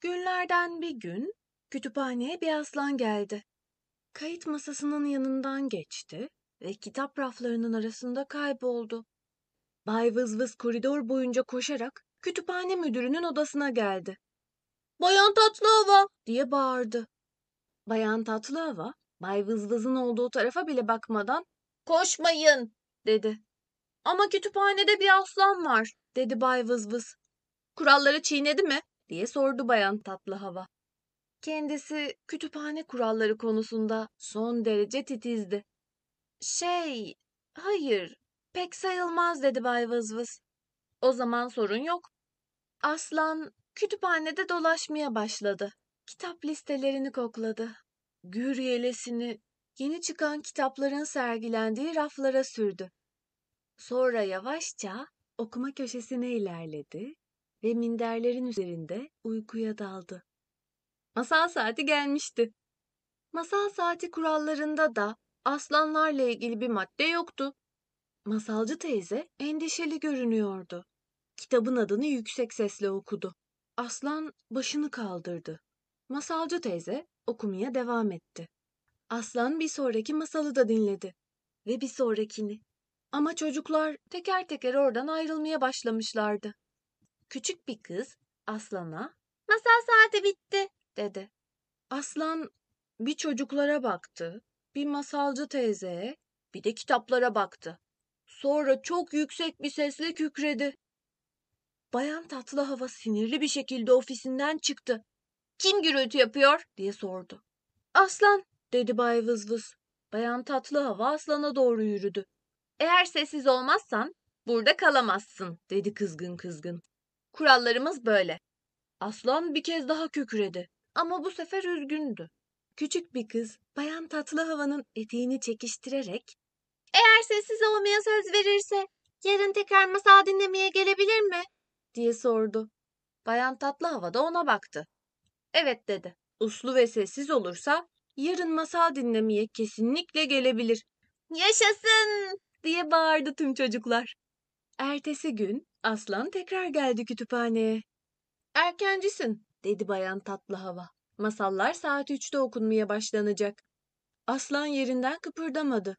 Günlerden bir gün kütüphaneye bir aslan geldi. Kayıt masasının yanından geçti ve kitap raflarının arasında kayboldu. Bay Vızvız koridor boyunca koşarak kütüphane müdürünün odasına geldi. Bayan Tatlıhava diye bağırdı. Bayan Tatlıhava, Bay Vızvız'ın olduğu tarafa bile bakmadan koşmayın dedi. Ama kütüphanede bir aslan var dedi Bay Vızvız. Kuralları çiğnedi mi diye sordu Bayan Tatlıhava. Kendisi kütüphane kuralları konusunda son derece titizdi. Şey, hayır, pek sayılmaz dedi Bay Vızvız. O zaman sorun yok. Aslan kütüphanede dolaşmaya başladı. Kitap listelerini kokladı. Gür yelesini yeni çıkan kitapların sergilendiği raflara sürdü. Sonra yavaşça okuma köşesine ilerledi ve minderlerin üzerinde uykuya daldı. Masal saati gelmişti. Masal saati kurallarında da aslanlarla ilgili bir madde yoktu. Masalcı teyze endişeli görünüyordu. Kitabın adını yüksek sesle okudu. Aslan başını kaldırdı. Masalcı teyze okumaya devam etti. Aslan bir sonraki masalı da dinledi ve bir sonrakini. Ama çocuklar teker teker oradan ayrılmaya başlamışlardı. Küçük bir kız Aslan'a "Masal saati bitti." dedi. Aslan bir çocuklara baktı, bir masalcı teyzeye, bir de kitaplara baktı. Sonra çok yüksek bir sesle kükredi. Bayan Tatlı Hava sinirli bir şekilde ofisinden çıktı. Kim gürültü yapıyor diye sordu. Aslan dedi Bay Vızvız. Bayan Tatlı Hava aslana doğru yürüdü. Eğer sessiz olmazsan burada kalamazsın dedi kızgın kızgın. Kurallarımız böyle. Aslan bir kez daha kükredi ama bu sefer üzgündü. Küçük bir kız Bayan Tatlı Hava'nın eteğini çekiştirerek ''Eğer sessiz olmaya söz verirse yarın tekrar masal dinlemeye gelebilir mi?'' diye sordu. Bayan Tatlı Hava da ona baktı. Evet dedi. Uslu ve sessiz olursa yarın masal dinlemeye kesinlikle gelebilir. Yaşasın diye bağırdı tüm çocuklar. Ertesi gün Aslan tekrar geldi kütüphaneye. Erkencisin dedi bayan tatlı hava. Masallar saat üçte okunmaya başlanacak. Aslan yerinden kıpırdamadı.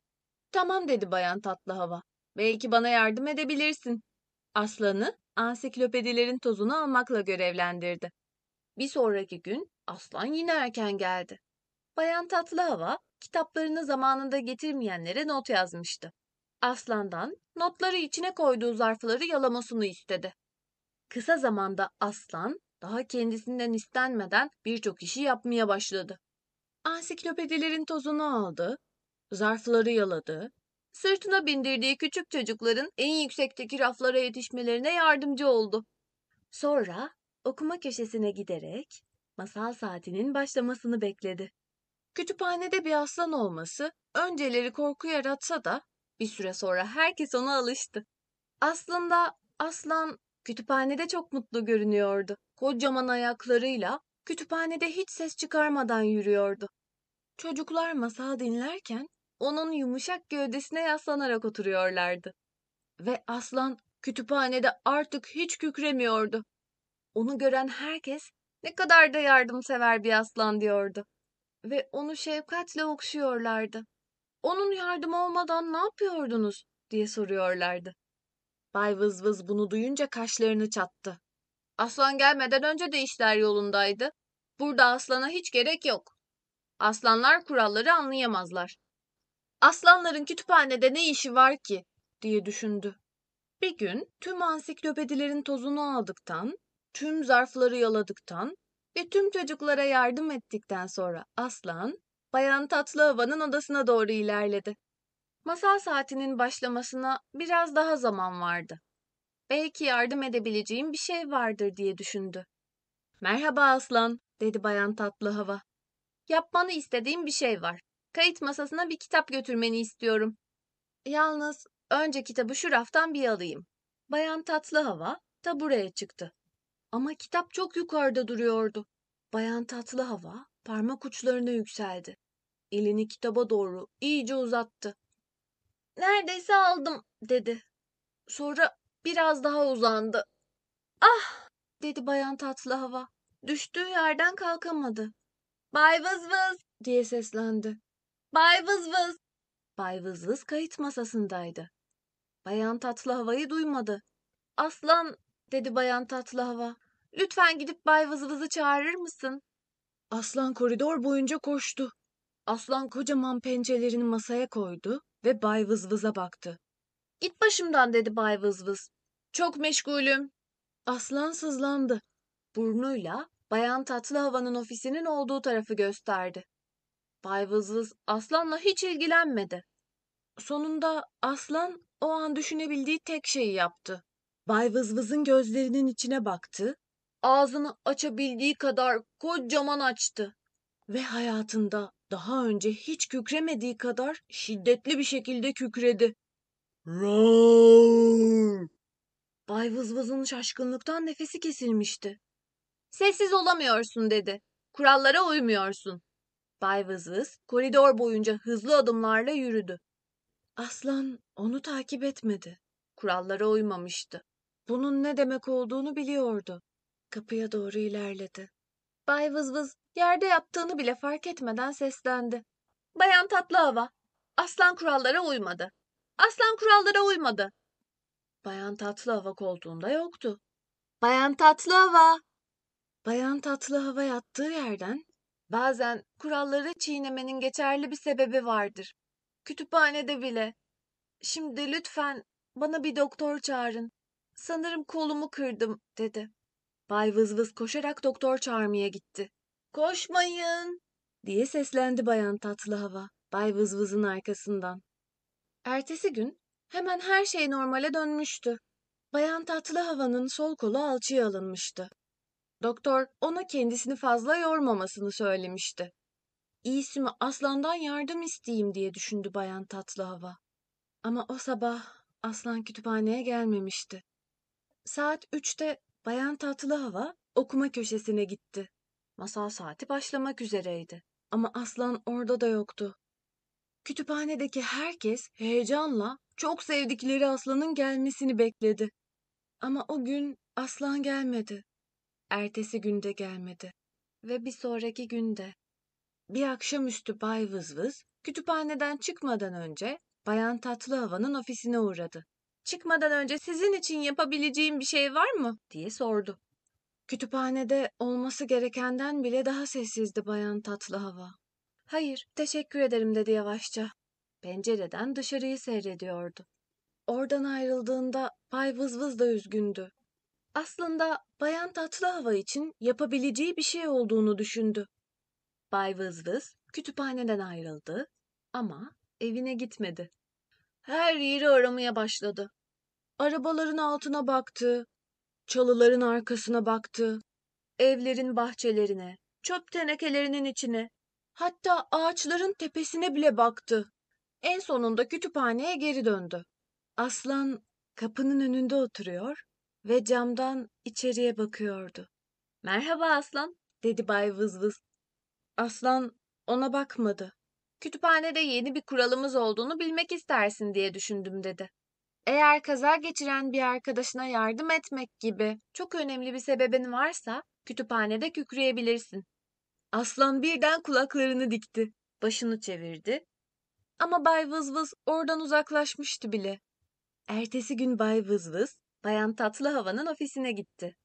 Tamam dedi bayan tatlı hava. Belki bana yardım edebilirsin. Aslanı ansiklopedilerin tozunu almakla görevlendirdi. Bir sonraki gün aslan yine erken geldi. Bayan tatlı hava kitaplarını zamanında getirmeyenlere not yazmıştı. Aslandan notları içine koyduğu zarfları yalamasını istedi. Kısa zamanda aslan daha kendisinden istenmeden birçok işi yapmaya başladı. Ansiklopedilerin tozunu aldı, zarfları yaladı, sırtına bindirdiği küçük çocukların en yüksekteki raflara yetişmelerine yardımcı oldu. Sonra okuma köşesine giderek masal saatinin başlamasını bekledi. Kütüphanede bir aslan olması önceleri korku yaratsa da bir süre sonra herkes ona alıştı. Aslında aslan kütüphanede çok mutlu görünüyordu. Kocaman ayaklarıyla kütüphanede hiç ses çıkarmadan yürüyordu. Çocuklar masal dinlerken onun yumuşak gövdesine yaslanarak oturuyorlardı. Ve aslan kütüphanede artık hiç kükremiyordu. Onu gören herkes ne kadar da yardımsever bir aslan diyordu. Ve onu şefkatle okşuyorlardı. Onun yardımı olmadan ne yapıyordunuz diye soruyorlardı. Bay Vız Vız bunu duyunca kaşlarını çattı. Aslan gelmeden önce de işler yolundaydı. Burada aslana hiç gerek yok. Aslanlar kuralları anlayamazlar. Aslanların kütüphanede ne işi var ki? diye düşündü. Bir gün tüm ansiklopedilerin tozunu aldıktan, tüm zarfları yaladıktan ve tüm çocuklara yardım ettikten sonra aslan Bayan Tatlı Hava'nın odasına doğru ilerledi. Masal saatinin başlamasına biraz daha zaman vardı. Belki yardım edebileceğim bir şey vardır diye düşündü. Merhaba aslan, dedi Bayan Tatlı Hava. Yapmanı istediğim bir şey var. Kayıt masasına bir kitap götürmeni istiyorum. Yalnız önce kitabı şu raftan bir alayım. Bayan Tatlı Hava tabureye çıktı. Ama kitap çok yukarıda duruyordu. Bayan Tatlı Hava parmak uçlarına yükseldi. Elini kitaba doğru iyice uzattı. Neredeyse aldım dedi. Sonra biraz daha uzandı. Ah dedi bayan tatlı hava. düştüğü yerden kalkamadı. Bay Vız Vız diye seslendi. Bay Vız Vız. Bay Vız Vız kayıt masasındaydı. Bayan Tatlı Hava'yı duymadı. Aslan dedi Bayan Tatlı Hava. Lütfen gidip Bay Vız Vız'ı çağırır mısın? Aslan koridor boyunca koştu. Aslan kocaman pençelerini masaya koydu ve Bay Vız Vız'a baktı. Git başımdan dedi Bay Vız Vız. Çok meşgulüm. Aslan sızlandı. Burnuyla Bayan Tatlı Hava'nın ofisinin olduğu tarafı gösterdi. Bay Vız Vız Aslan'la hiç ilgilenmedi. Sonunda Aslan o an düşünebildiği tek şeyi yaptı. Bay Vız Vız'ın gözlerinin içine baktı ağzını açabildiği kadar kocaman açtı. Ve hayatında daha önce hiç kükremediği kadar şiddetli bir şekilde kükredi. Roar! Bay Vızvız'ın şaşkınlıktan nefesi kesilmişti. Sessiz olamıyorsun dedi. Kurallara uymuyorsun. Bay Vızvız koridor boyunca hızlı adımlarla yürüdü. Aslan onu takip etmedi. Kurallara uymamıştı. Bunun ne demek olduğunu biliyordu. Kapıya doğru ilerledi. Bay Vızvız yerde yattığını bile fark etmeden seslendi. Bayan Tatlı Hava, aslan kurallara uymadı. Aslan kurallara uymadı. Bayan Tatlı Hava koltuğunda yoktu. Bayan Tatlı Hava. Bayan Tatlı Hava yattığı yerden bazen kuralları çiğnemenin geçerli bir sebebi vardır. Kütüphanede bile. Şimdi lütfen bana bir doktor çağırın. Sanırım kolumu kırdım dedi. Bay Vızvız koşarak doktor çağırmaya gitti. Koşmayın diye seslendi Bayan Tatlı Hava Bay Vızvız'ın arkasından. Ertesi gün hemen her şey normale dönmüştü. Bayan Tatlı Hava'nın sol kolu alçıya alınmıştı. Doktor ona kendisini fazla yormamasını söylemişti. İyisi mi aslandan yardım isteyeyim diye düşündü Bayan Tatlı Hava. Ama o sabah aslan kütüphaneye gelmemişti. Saat üçte Bayan Tatlı Hava okuma köşesine gitti. Masal saati başlamak üzereydi. Ama Aslan orada da yoktu. Kütüphanedeki herkes heyecanla çok sevdikleri Aslan'ın gelmesini bekledi. Ama o gün Aslan gelmedi. Ertesi günde gelmedi. Ve bir sonraki günde. Bir akşamüstü Bay Vızvız kütüphaneden çıkmadan önce Bayan Tatlı Hava'nın ofisine uğradı. Çıkmadan önce sizin için yapabileceğim bir şey var mı? diye sordu. Kütüphanede olması gerekenden bile daha sessizdi bayan tatlı hava. Hayır, teşekkür ederim dedi yavaşça. Pencereden dışarıyı seyrediyordu. Oradan ayrıldığında Bay Vızvız da üzgündü. Aslında bayan tatlı hava için yapabileceği bir şey olduğunu düşündü. Bay Vızvız kütüphaneden ayrıldı ama evine gitmedi. Her yeri aramaya başladı. Arabaların altına baktı, çalıların arkasına baktı, evlerin bahçelerine, çöp tenekelerinin içine, hatta ağaçların tepesine bile baktı. En sonunda kütüphaneye geri döndü. Aslan kapının önünde oturuyor ve camdan içeriye bakıyordu. Merhaba Aslan, dedi Bay Vızvız. Aslan ona bakmadı. Kütüphanede yeni bir kuralımız olduğunu bilmek istersin diye düşündüm dedi. Eğer kaza geçiren bir arkadaşına yardım etmek gibi çok önemli bir sebebin varsa kütüphanede kükreyebilirsin. Aslan birden kulaklarını dikti. Başını çevirdi. Ama Bay Vızvız oradan uzaklaşmıştı bile. Ertesi gün Bay Vızvız, Bayan Tatlı Hava'nın ofisine gitti.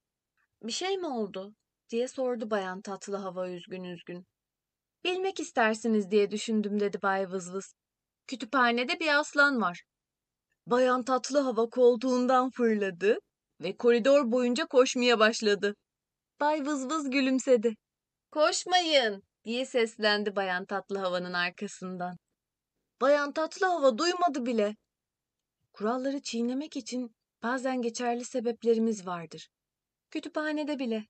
Bir şey mi oldu? diye sordu Bayan Tatlı Hava üzgün üzgün. Bilmek istersiniz diye düşündüm dedi Bay Vızvız. Kütüphanede bir aslan var. Bayan Tatlı Hava koltuğundan fırladı ve koridor boyunca koşmaya başladı. Bay Vızvız gülümsedi. Koşmayın diye seslendi Bayan Tatlı Hava'nın arkasından. Bayan Tatlı Hava duymadı bile. Kuralları çiğnemek için bazen geçerli sebeplerimiz vardır. Kütüphanede bile.